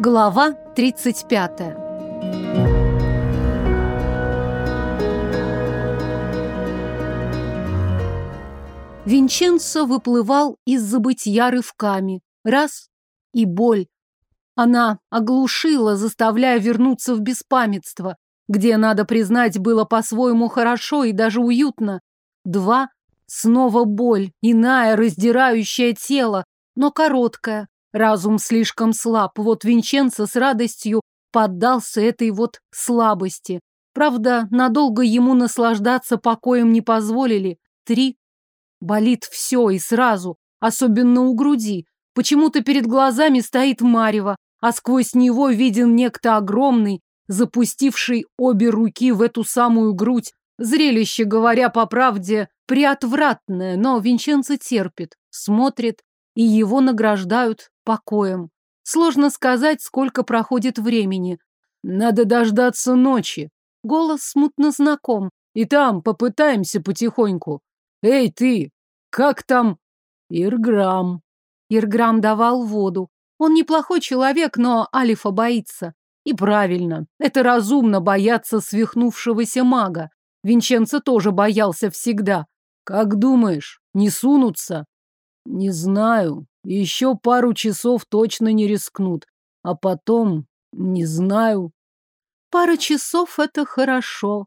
Глава 35 Винченцо выплывал из забытья рывками. Раз — и боль. Она оглушила, заставляя вернуться в беспамятство, где, надо признать, было по-своему хорошо и даже уютно. Два — снова боль, иная, раздирающая тело, но короткая. Разум слишком слаб, вот Винченцо с радостью поддался этой вот слабости. Правда, надолго ему наслаждаться покоем не позволили. Три. Болит все и сразу, особенно у груди. Почему-то перед глазами стоит Марева, а сквозь него виден некто огромный, запустивший обе руки в эту самую грудь. Зрелище, говоря по правде, приотвратное, но Винченцо терпит, смотрит, и его награждают покоем. Сложно сказать, сколько проходит времени. Надо дождаться ночи. Голос смутно знаком. И там попытаемся потихоньку. Эй, ты, как там? Ирграм. Ирграм давал воду. Он неплохой человек, но Алифа боится. И правильно. Это разумно бояться свихнувшегося мага. Винченцо тоже боялся всегда. Как думаешь, не сунутся? Не знаю. Еще пару часов точно не рискнут. А потом, не знаю. Пара часов — это хорошо.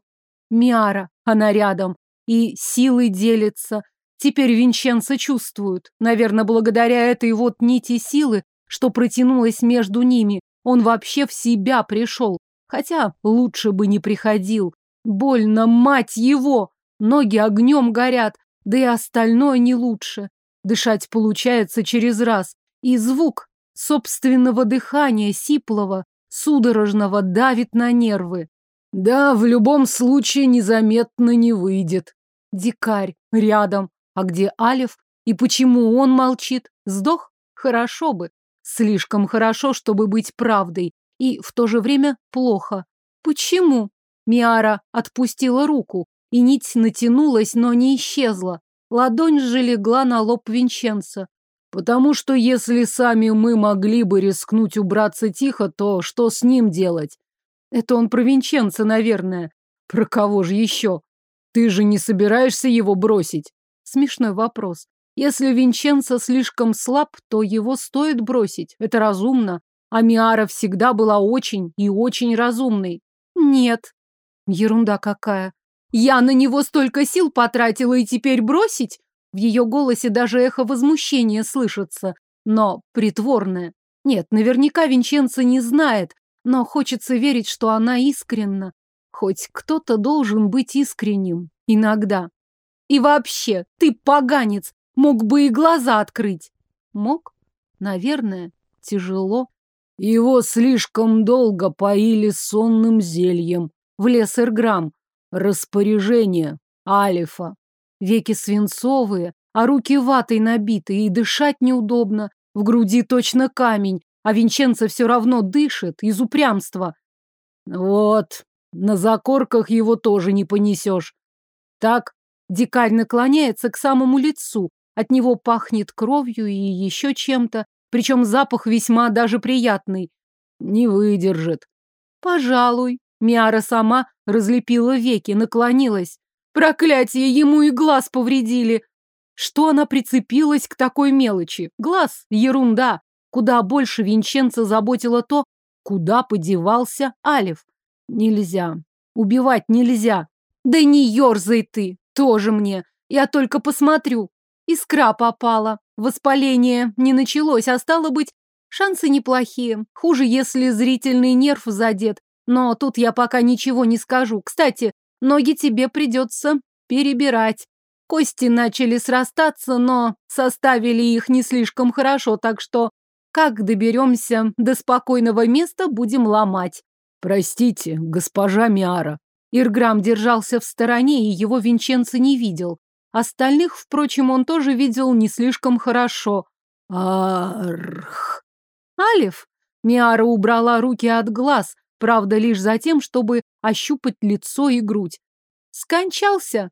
Миара, она рядом. И силы делится. Теперь Винченцо чувствует. Наверное, благодаря этой вот нити силы, что протянулась между ними, он вообще в себя пришел. Хотя лучше бы не приходил. Больно, мать его! Ноги огнем горят, да и остальное не лучше. Дышать получается через раз. И звук собственного дыхания, сиплого, судорожного, давит на нервы. Да, в любом случае незаметно не выйдет. Дикарь рядом. А где Алев? И почему он молчит? Сдох? Хорошо бы. Слишком хорошо, чтобы быть правдой. И в то же время плохо. Почему? Миара отпустила руку, и нить натянулась, но не исчезла. Ладонь же легла на лоб Винченца. Потому что если сами мы могли бы рискнуть убраться тихо, то что с ним делать? Это он про Винченца, наверное. Про кого же еще? Ты же не собираешься его бросить? Смешной вопрос. Если Винченцо слишком слаб, то его стоит бросить. Это разумно. А Миара всегда была очень и очень разумной. Нет. Ерунда какая. Я на него столько сил потратила и теперь бросить? В ее голосе даже эхо возмущения слышится, но притворное. Нет, наверняка Винченцо не знает, но хочется верить, что она искренна. Хоть кто-то должен быть искренним. Иногда. И вообще, ты поганец, мог бы и глаза открыть. Мог? Наверное. Тяжело. Его слишком долго поили сонным зельем. Влез Эрграм. Распоряжение Алифа. Веки свинцовые, а руки ватой набиты, и дышать неудобно. В груди точно камень, а Винченцо все равно дышит из упрямства. Вот, на закорках его тоже не понесешь. Так, дикарь наклоняется к самому лицу. От него пахнет кровью и еще чем-то, причем запах весьма даже приятный. Не выдержит. Пожалуй, Миара сама разлепила веки, наклонилась. Проклятие, ему и глаз повредили. Что она прицепилась к такой мелочи? Глаз – ерунда. Куда больше Винченца заботило то, куда подевался Алев. Нельзя. Убивать нельзя. Да не ерзай ты, тоже мне. Я только посмотрю. Искра попала. Воспаление не началось, а стало быть, шансы неплохие. Хуже, если зрительный нерв задет. Но тут я пока ничего не скажу. Кстати, ноги тебе придется перебирать. Кости начали срастаться, но составили их не слишком хорошо, так что как доберемся до спокойного места, будем ломать. Простите, госпожа Миара. Ирграм держался в стороне, и его Винченцо не видел. Остальных, впрочем, он тоже видел не слишком хорошо. Арх. Алиф. Миара убрала руки от глаз, Правда, лишь за тем, чтобы ощупать лицо и грудь. Скончался?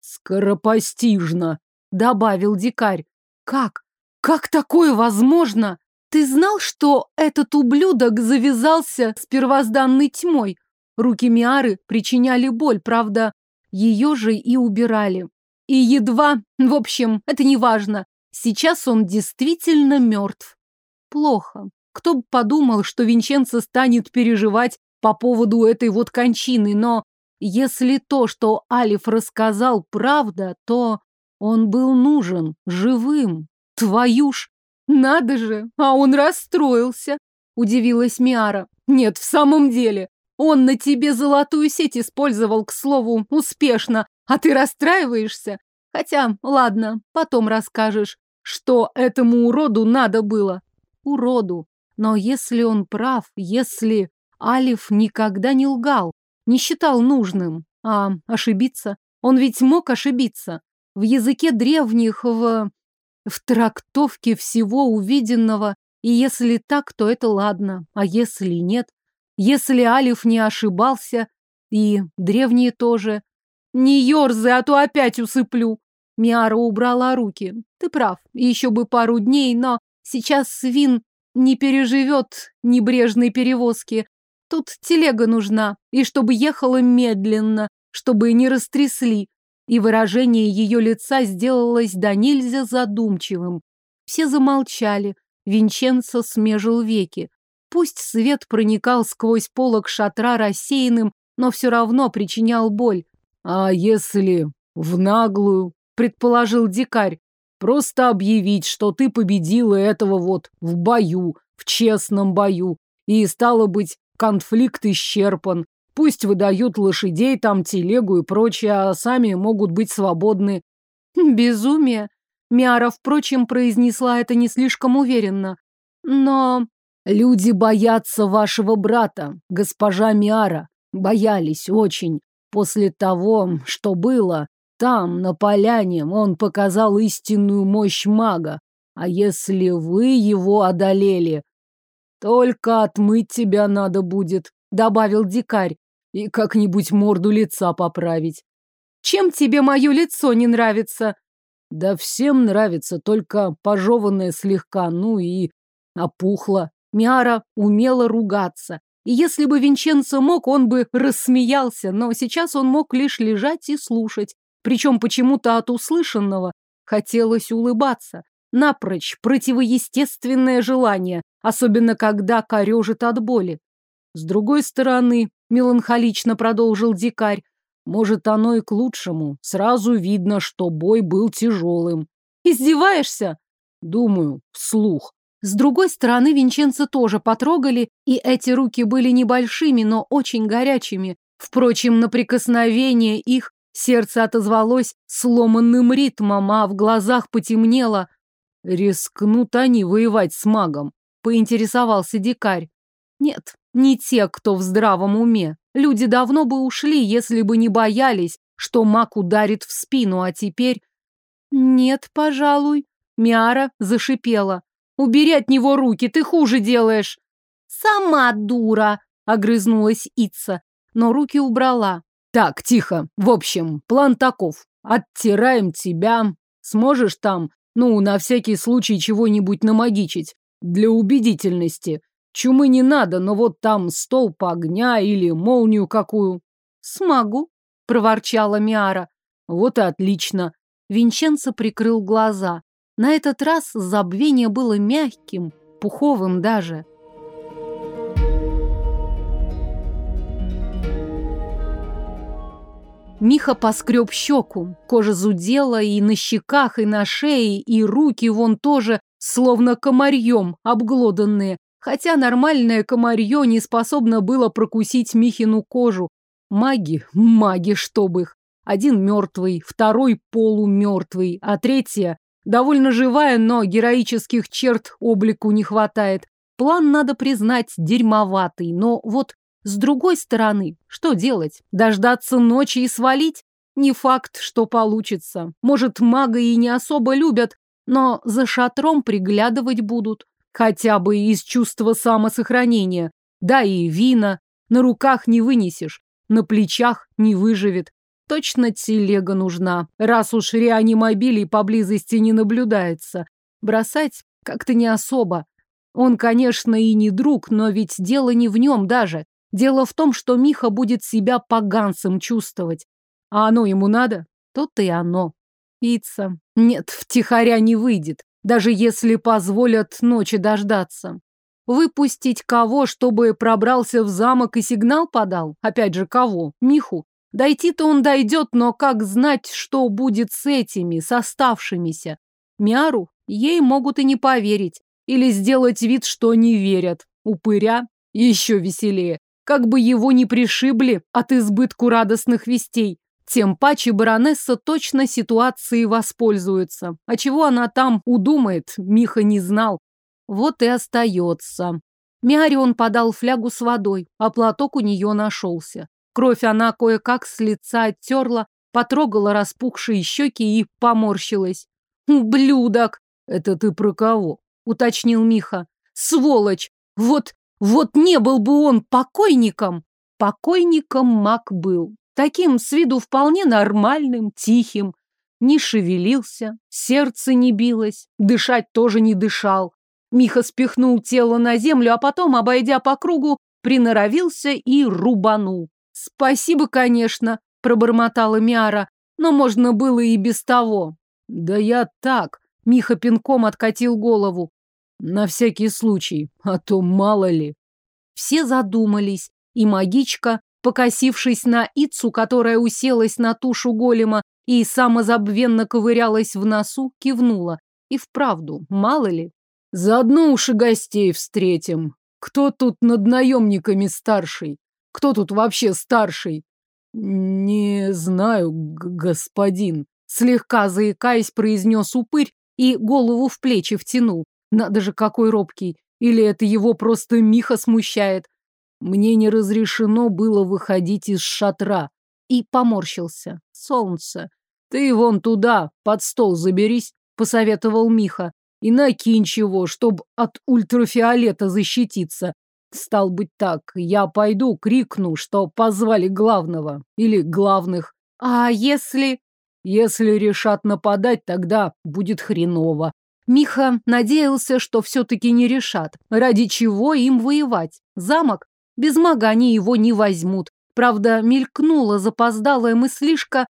Скоропостижно, добавил дикарь. Как? Как такое возможно? Ты знал, что этот ублюдок завязался с первозданной тьмой? Руки Миары причиняли боль, правда, ее же и убирали. И едва, в общем, это не важно. Сейчас он действительно мертв. Плохо. Кто бы подумал, что Винченцо станет переживать по поводу этой вот кончины, но если то, что Алиф рассказал, правда, то он был нужен, живым. Твою ж! Надо же, а он расстроился, удивилась Миара. Нет, в самом деле, он на тебе золотую сеть использовал, к слову, успешно, а ты расстраиваешься? Хотя, ладно, потом расскажешь, что этому уроду надо было. Уроду. Но если он прав, если Алиф никогда не лгал, не считал нужным, а ошибиться, он ведь мог ошибиться. В языке древних, в... в трактовке всего увиденного, и если так, то это ладно, а если нет, если Алиф не ошибался, и древние тоже. Не ерзай, а то опять усыплю. Миара убрала руки. Ты прав, еще бы пару дней, но сейчас свин не переживет небрежной перевозки. Тут телега нужна, и чтобы ехала медленно, чтобы не растрясли. И выражение ее лица сделалось до нельзя задумчивым. Все замолчали. Винченцо смежил веки. Пусть свет проникал сквозь полок шатра рассеянным, но все равно причинял боль. А если в наглую, предположил дикарь, просто объявить, что ты победила этого вот в бою, в честном бою, и, стало быть, конфликт исчерпан. Пусть выдают лошадей, там телегу и прочее, а сами могут быть свободны. Безумие. Миара, впрочем, произнесла это не слишком уверенно. Но Люди боятся вашего брата, госпожа Миара. Боялись очень. После того, что было, там, на поляне, он показал истинную мощь мага. А если вы его одолели, только отмыть тебя надо будет, добавил дикарь, и как-нибудь морду лица поправить. Чем тебе мое лицо не нравится? Да всем нравится, только пожеванное слегка, ну и опухло. Миара умела ругаться. И если бы Винченцо мог, он бы рассмеялся, но сейчас он мог лишь лежать и слушать. Причем почему-то от услышанного хотелось улыбаться. Напрочь противоестественное желание, особенно когда корежит от боли. С другой стороны, меланхолично продолжил дикарь, может, оно и к лучшему. Сразу видно, что бой был тяжелым. Издеваешься? Думаю, вслух. С другой стороны, Винченца тоже потрогали, и эти руки были небольшими, но очень горячими. Впрочем, на прикосновение их сердце отозвалось сломанным ритмом, а в глазах потемнело. Рискнут они воевать с магом, поинтересовался дикарь. Нет, не те, кто в здравом уме. Люди давно бы ушли, если бы не боялись, что маг ударит в спину, а теперь... Нет, пожалуй. Миара зашипела. Убери от него руки, ты хуже делаешь. Сама дура, огрызнулась Ица, но руки убрала. Так, тихо. В общем, план таков. Оттираем тебя. Сможешь там, ну, на всякий случай чего-нибудь намагичить. Для убедительности. Чумы не надо, но вот там столб огня или молнию какую. Смогу, проворчала Миара. Вот и отлично. Винченцо прикрыл глаза. На этот раз забвение было мягким, пуховым даже. Миха поскреб щеку. Кожа зудела и на щеках, и на шее, и руки вон тоже, словно комарьем, обглоданные. Хотя нормальное комарье не способно было прокусить Михину кожу. Маги, маги, чтоб их. Один мертвый, второй полумертвый, а третья Довольно живая, но героических черт облику не хватает. План, надо признать, дерьмоватый, но вот с другой стороны, что делать? Дождаться ночи и свалить? Не факт, что получится. Может, мага и не особо любят, но за шатром приглядывать будут. Хотя бы из чувства самосохранения. Да и вина. На руках не вынесешь, на плечах не выживет. Точно телега нужна, раз уж реанимобилей поблизости не наблюдается. Бросать как-то не особо. Он, конечно, и не друг, но ведь дело не в нем даже. Дело в том, что Миха будет себя поганцем чувствовать. А оно ему надо? То-то и оно. Пицца. Нет, втихаря не выйдет, даже если позволят ночи дождаться. Выпустить кого, чтобы пробрался в замок и сигнал подал? Опять же, кого? Миху. Дойти-то он дойдет, но как знать, что будет с этими, с оставшимися? Мяру? Ей могут и не поверить. Или сделать вид, что не верят. Упыря? Еще веселее. Как бы его не пришибли от избытку радостных вестей. Тем паче баронесса точно ситуацией воспользуется. А чего она там удумает, Миха не знал. Вот и остается. Миарион подал флягу с водой, а платок у нее нашелся. Кровь она кое-как с лица оттерла, потрогала распухшие щеки и поморщилась. «Ублюдок!» «Это ты про кого?» — уточнил Миха. «Сволочь! Вот, вот не был бы он покойником!» Покойником маг был. Таким с виду вполне нормальным, тихим. Не шевелился, сердце не билось, дышать тоже не дышал. Миха спихнул тело на землю, а потом, обойдя по кругу, приноровился и рубанул. «Спасибо, конечно», — пробормотала Миара, «но можно было и без того». «Да я так», — Миха пинком откатил голову. «На всякий случай, а то мало ли». Все задумались, и магичка, покосившись на Ицу, которая уселась на тушу голема и самозабвенно ковырялась в носу, кивнула. И вправду, мало ли. Заодно уж и гостей встретим. Кто тут над наемниками старший? Кто тут вообще старший? Не знаю, господин. Слегка заикаясь, произнес упырь и голову в плечи втянул. Надо же, какой робкий. Или это его просто Миха смущает? Мне не разрешено было выходить из шатра. И поморщился. Солнце. Ты вон туда, под стол заберись, посоветовал Миха. И накинь чего, чтоб от ультрафиолета защититься. Стал быть так, я пойду крикну, что позвали главного. Или главных. А если... Если решат нападать, тогда будет хреново. Миха надеялся, что все-таки не решат. Ради чего им воевать? Замок без мага они его не возьмут. Правда, мелькнула запоздалая мыслишка.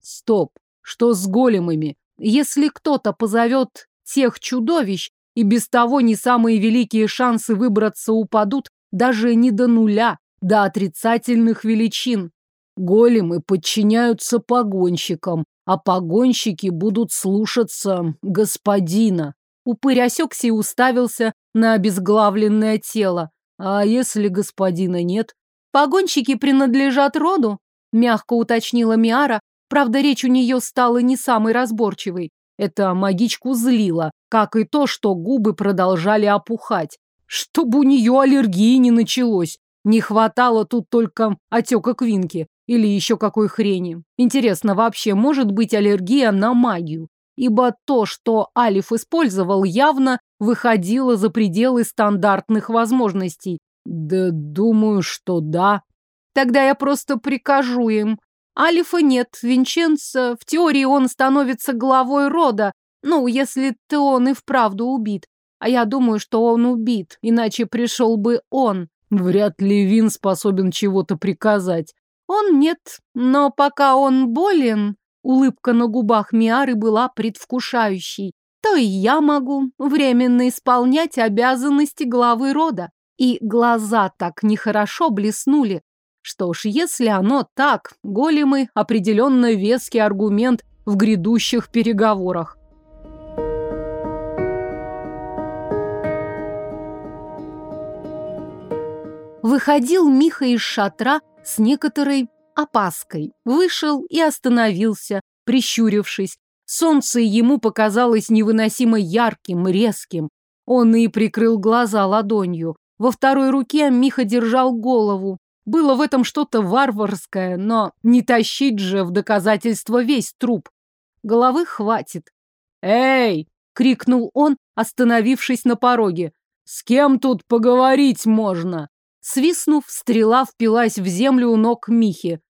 Стоп, что с големами? Если кто-то позовет тех чудовищ, и без того не самые великие шансы выбраться упадут даже не до нуля, до отрицательных величин. Големы подчиняются погонщикам, а погонщики будут слушаться господина. Упырь осекся и уставился на обезглавленное тело. А если господина нет? Погонщики принадлежат роду, мягко уточнила Миара, правда, речь у нее стала не самой разборчивой. Это магичку злило, как и то, что губы продолжали опухать. Чтобы у нее аллергии не началось. Не хватало тут только отека квинки или еще какой хрени. Интересно, вообще может быть аллергия на магию? ибо то, что Алиф использовал, явно выходило за пределы стандартных возможностей. Да думаю, что да. Тогда я просто прикажу им. Алифа нет, Винченцо, в теории он становится главой рода, ну, если то он и вправду убит. А я думаю, что он убит, иначе пришел бы он. Вряд ли Вин способен чего-то приказать. Он нет, но пока он болен, Улыбка на губах Миары была предвкушающей. То и я могу временно исполнять обязанности главы рода. И глаза так нехорошо блеснули. Что ж, если оно так, големы – определенно веский аргумент в грядущих переговорах. Выходил Миха из шатра с некоторой опаской. Вышел и остановился, прищурившись. Солнце ему показалось невыносимо ярким, резким. Он и прикрыл глаза ладонью. Во второй руке Миха держал голову. Было в этом что-то варварское, но не тащить же в доказательство весь труп. Головы хватит. «Эй!» — крикнул он, остановившись на пороге. «С кем тут поговорить можно?» Свистнув, стрела впилась в землю у ног Михи.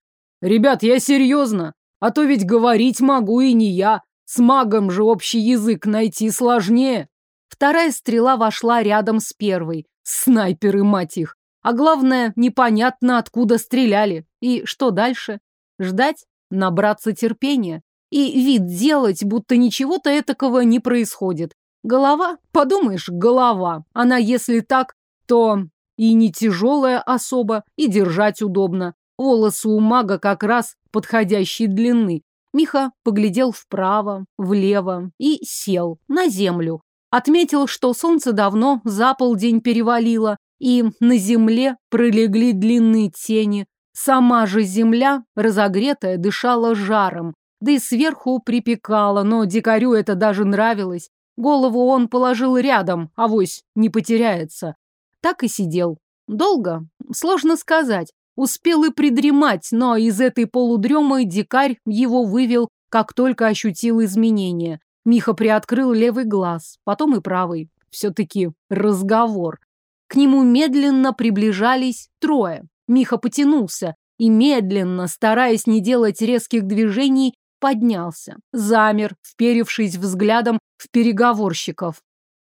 Ребят, я серьезно. А то ведь говорить могу и не я. С магом же общий язык найти сложнее. Вторая стрела вошла рядом с первой. Снайперы, мать их. А главное, непонятно, откуда стреляли. И что дальше? Ждать? Набраться терпения? И вид делать, будто ничего-то этакого не происходит. Голова? Подумаешь, голова. Она, если так, то и не тяжелая особо, и держать удобно. Волосы у мага как раз подходящей длины. Миха поглядел вправо, влево и сел на землю. Отметил, что солнце давно за полдень перевалило, и на земле пролегли длинные тени. Сама же земля, разогретая, дышала жаром, да и сверху припекала, но дикарю это даже нравилось. Голову он положил рядом, авось не потеряется. Так и сидел. Долго? Сложно сказать. Успел и придремать, но из этой полудремы дикарь его вывел, как только ощутил изменения. Миха приоткрыл левый глаз, потом и правый. Все-таки разговор. К нему медленно приближались трое. Миха потянулся и медленно, стараясь не делать резких движений, поднялся. Замер, вперевшись взглядом в переговорщиков.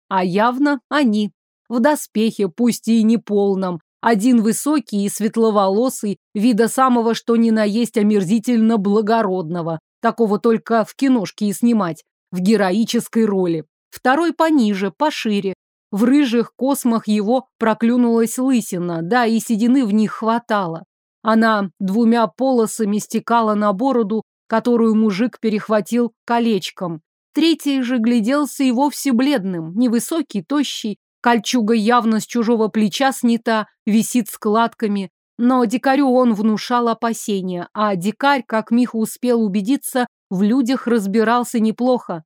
А явно они. В доспехе, пусть и не полном, один высокий и светловолосый, вида самого что ни на есть омерзительно благородного. Такого только в киношке и снимать, в героической роли. Второй пониже, пошире. В рыжих космах его проклюнулась лысина, да и седины в них хватало. Она двумя полосами стекала на бороду, которую мужик перехватил колечком. Третий же гляделся и вовсе бледным, невысокий, тощий, Кольчуга явно с чужого плеча снята, висит складками. Но дикарю он внушал опасения, а дикарь, как Миха успел убедиться, в людях разбирался неплохо.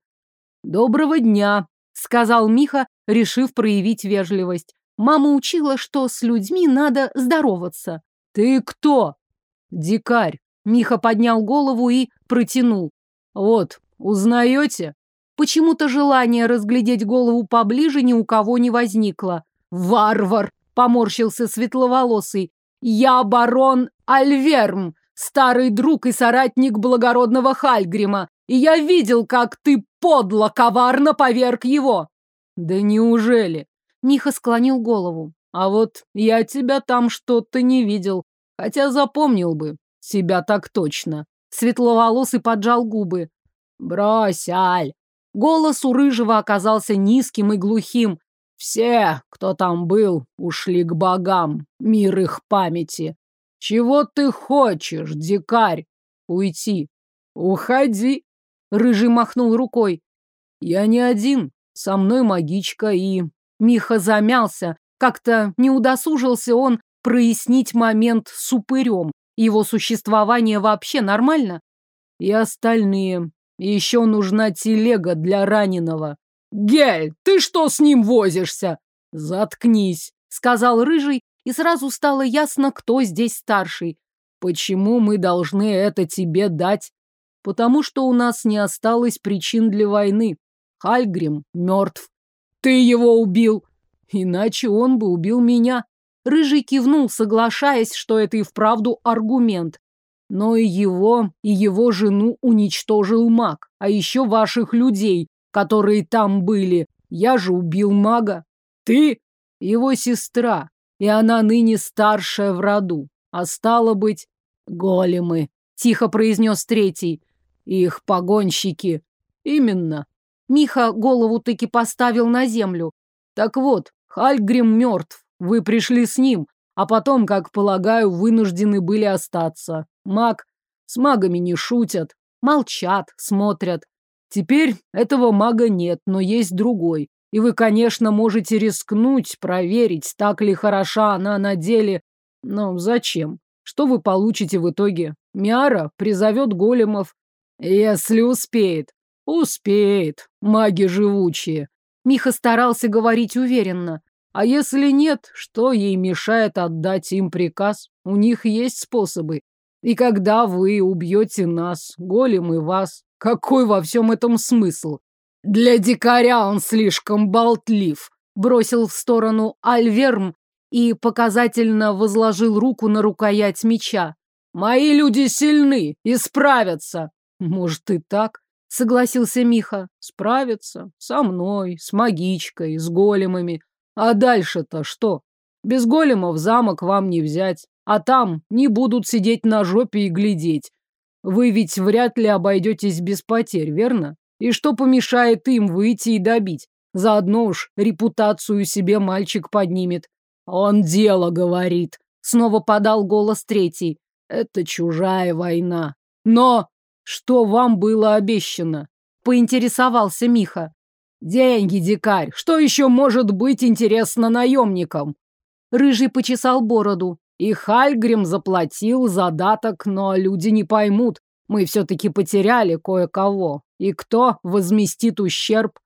«Доброго дня», — сказал Миха, решив проявить вежливость. Мама учила, что с людьми надо здороваться. «Ты кто?» «Дикарь». Миха поднял голову и протянул. «Вот, узнаете?» Почему-то желание разглядеть голову поближе ни у кого не возникло. «Варвар!» — поморщился светловолосый. «Я барон Альверм, старый друг и соратник благородного Хальгрима, и я видел, как ты подло, коварно поверг его!» «Да неужели?» — Миха склонил голову. «А вот я тебя там что-то не видел, хотя запомнил бы. Себя так точно». Светловолосый поджал губы. «Брось, Аль, Голос у Рыжего оказался низким и глухим. Все, кто там был, ушли к богам, мир их памяти. Чего ты хочешь, дикарь? Уйти. Уходи. Рыжий махнул рукой. Я не один, со мной магичка и... Миха замялся, как-то не удосужился он прояснить момент с упырем. Его существование вообще нормально? И остальные. Еще нужна телега для раненого. Гель, ты что с ним возишься? Заткнись, сказал рыжий, и сразу стало ясно, кто здесь старший. Почему мы должны это тебе дать? Потому что у нас не осталось причин для войны. Хальгрим мертв. Ты его убил. Иначе он бы убил меня. Рыжий кивнул, соглашаясь, что это и вправду аргумент. Но и его, и его жену уничтожил маг, а еще ваших людей, которые там были. Я же убил мага. Ты? Его сестра, и она ныне старшая в роду. А стало быть, големы, тихо произнес третий. Их погонщики. Именно. Миха голову таки поставил на землю. Так вот, Хальгрим мертв. Вы пришли с ним, а потом, как полагаю, вынуждены были остаться. Маг с магами не шутят, молчат, смотрят. Теперь этого мага нет, но есть другой. И вы, конечно, можете рискнуть, проверить, так ли хороша она на деле. Но зачем? Что вы получите в итоге? Миара призовет големов. Если успеет. Успеет. Маги живучие. Миха старался говорить уверенно. А если нет, что ей мешает отдать им приказ? У них есть способы. И когда вы убьете нас, голем и вас, какой во всем этом смысл? Для дикаря он слишком болтлив. Бросил в сторону Альверм и показательно возложил руку на рукоять меча. Мои люди сильны и справятся. Может и так. согласился Миха. Справиться со мной, с магичкой, с големами. А дальше-то что? Без големов замок вам не взять, а там не будут сидеть на жопе и глядеть. Вы ведь вряд ли обойдетесь без потерь, верно? И что помешает им выйти и добить? Заодно уж репутацию себе мальчик поднимет. Он дело говорит. Снова подал голос третий. Это чужая война. Но что вам было обещано? Поинтересовался Миха. Деньги, дикарь. Что еще может быть интересно наемникам? Рыжий почесал бороду. И Хальгрим заплатил задаток, но люди не поймут. Мы все-таки потеряли кое-кого. И кто возместит ущерб?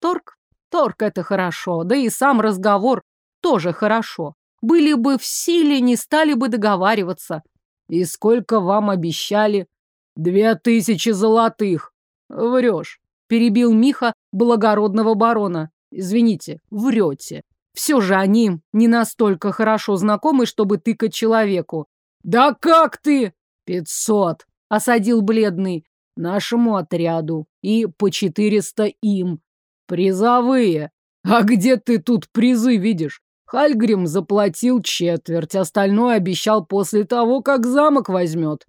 Торг? Торг — это хорошо. Да и сам разговор тоже хорошо. Были бы в силе, не стали бы договариваться. И сколько вам обещали? Две тысячи золотых. Врешь. Перебил Миха благородного барона. Извините, врете. Все же они не настолько хорошо знакомы, чтобы тыкать человеку. Да как ты? Пятьсот. Осадил бледный. Нашему отряду. И по четыреста им. Призовые. А где ты тут призы видишь? Хальгрим заплатил четверть, остальное обещал после того, как замок возьмет.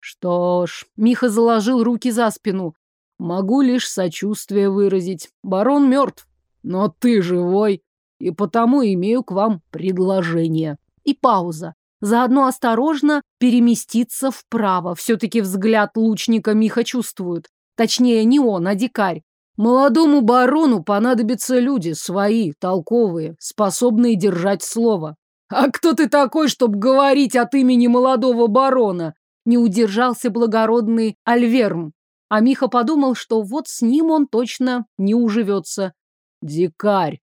Что ж, Миха заложил руки за спину. Могу лишь сочувствие выразить. Барон мертв, но ты живой, и потому имею к вам предложение. И пауза. Заодно осторожно переместиться вправо. Все-таки взгляд лучника Миха чувствует. Точнее, не он, а дикарь. Молодому барону понадобятся люди, свои, толковые, способные держать слово. А кто ты такой, чтобы говорить от имени молодого барона? Не удержался благородный Альверм. А Миха подумал, что вот с ним он точно не уживется. Дикарь.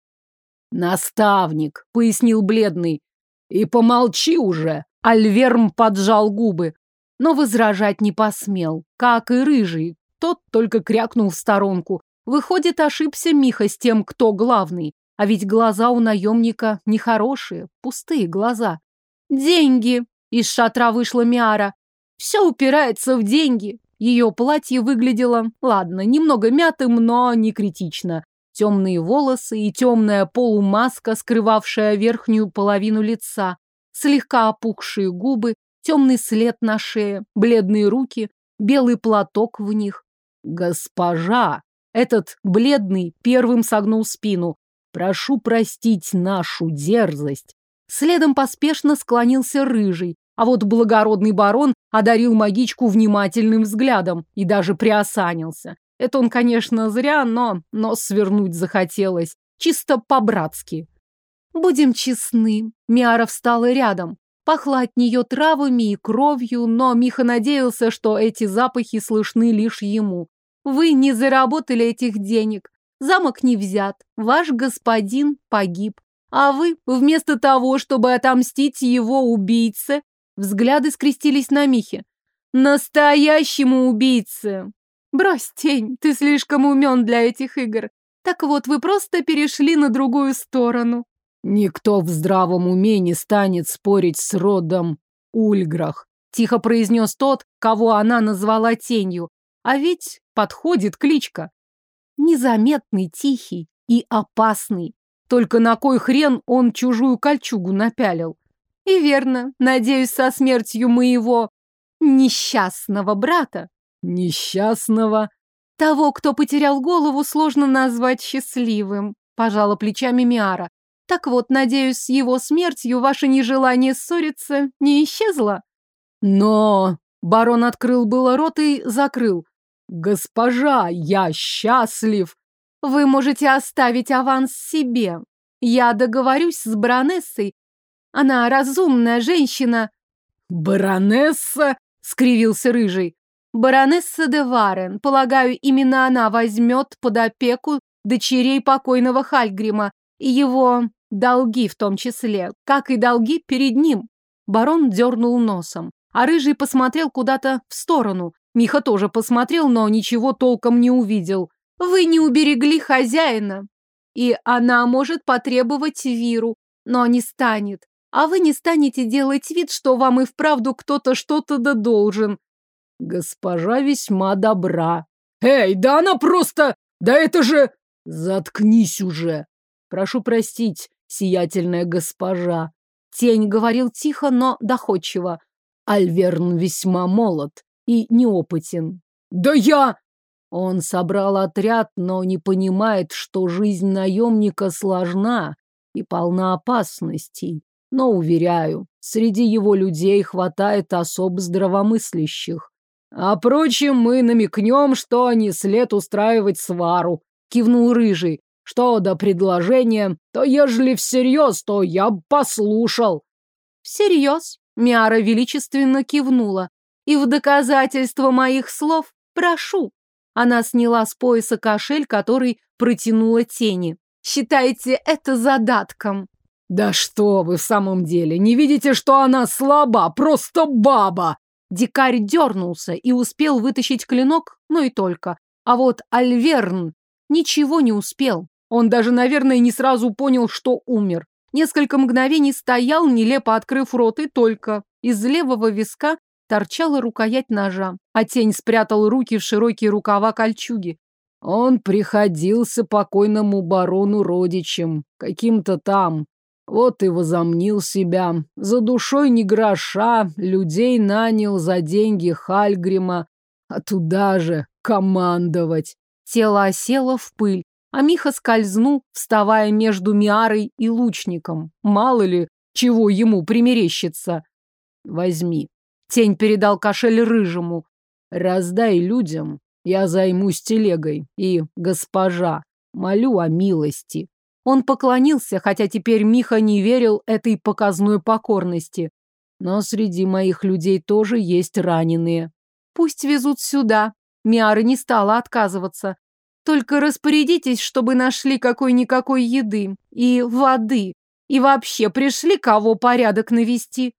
Наставник, пояснил бледный. И помолчи уже. Альверм поджал губы, но возражать не посмел, как и рыжий. Тот только крякнул в сторонку, Выходит, ошибся Миха с тем, кто главный. А ведь глаза у наемника нехорошие, пустые глаза. «Деньги!» — из шатра вышла Миара. «Все упирается в деньги!» Ее платье выглядело, ладно, немного мятым, но не критично. Темные волосы и темная полумаска, скрывавшая верхнюю половину лица, слегка опухшие губы, темный след на шее, бледные руки, белый платок в них. «Госпожа!» Этот бледный первым согнул спину. Прошу простить нашу дерзость. Следом поспешно склонился рыжий, а вот благородный барон одарил магичку внимательным взглядом и даже приосанился. Это он, конечно, зря, но нос свернуть захотелось. Чисто по-братски. Будем честны, Миара встала рядом. Пахло от нее травами и кровью, но Миха надеялся, что эти запахи слышны лишь ему. Вы не заработали этих денег. Замок не взят. Ваш господин погиб. А вы, вместо того, чтобы отомстить его убийце, взгляды скрестились на Михе. Настоящему убийце. Брось, тень, ты слишком умен для этих игр. Так вот, вы просто перешли на другую сторону. Никто в здравом уме не станет спорить с родом Ульграх, тихо произнес тот, кого она назвала тенью. А ведь подходит кличка. Незаметный, тихий и опасный. Только на кой хрен он чужую кольчугу напялил? И верно, надеюсь, со смертью моего несчастного брата. Несчастного? Того, кто потерял голову, сложно назвать счастливым, пожала плечами Миара. Так вот, надеюсь, с его смертью ваше нежелание ссориться не исчезло? Но... Барон открыл было рот и закрыл. «Госпожа, я счастлив!» «Вы можете оставить аванс себе. Я договорюсь с баронессой. Она разумная женщина». «Баронесса?» — скривился Рыжий. «Баронесса де Варен. Полагаю, именно она возьмет под опеку дочерей покойного Хальгрима и его долги в том числе, как и долги перед ним». Барон дернул носом, а Рыжий посмотрел куда-то в сторону. Миха тоже посмотрел, но ничего толком не увидел. Вы не уберегли хозяина. И она может потребовать Виру, но не станет. А вы не станете делать вид, что вам и вправду кто-то что-то да должен. Госпожа весьма добра. Эй, да она просто... Да это же... Заткнись уже. Прошу простить, сиятельная госпожа. Тень говорил тихо, но доходчиво. Альверн весьма молод и неопытен. Да я... Он собрал отряд, но не понимает, что жизнь наемника сложна и полна опасностей. Но, уверяю, среди его людей хватает особ здравомыслящих. А прочим мы намекнем, что не след устраивать свару, кивнул Рыжий. Что до предложения, то ежели всерьез, то я б послушал. Всерьез? Миара величественно кивнула. И в доказательство моих слов прошу. Она сняла с пояса кошель, который протянула тени. Считайте это задатком. Да что вы в самом деле, не видите, что она слаба, просто баба? Дикарь дернулся и успел вытащить клинок, но и только. А вот Альверн ничего не успел. Он даже, наверное, не сразу понял, что умер. Несколько мгновений стоял, нелепо открыв рот, и только из левого виска торчала рукоять ножа, а тень спрятал руки в широкие рукава кольчуги. Он приходился покойному барону родичем, каким-то там. Вот и возомнил себя. За душой не гроша, людей нанял за деньги Хальгрима, а туда же командовать. Тело осело в пыль, а Миха скользнул, вставая между Миарой и лучником. Мало ли, чего ему примерещится. Возьми. Тень передал кошель рыжему. Раздай людям, я займусь телегой. И, госпожа, молю о милости. Он поклонился, хотя теперь Миха не верил этой показной покорности. Но среди моих людей тоже есть раненые. Пусть везут сюда. Миара не стала отказываться. Только распорядитесь, чтобы нашли какой-никакой еды и воды. И вообще пришли кого порядок навести.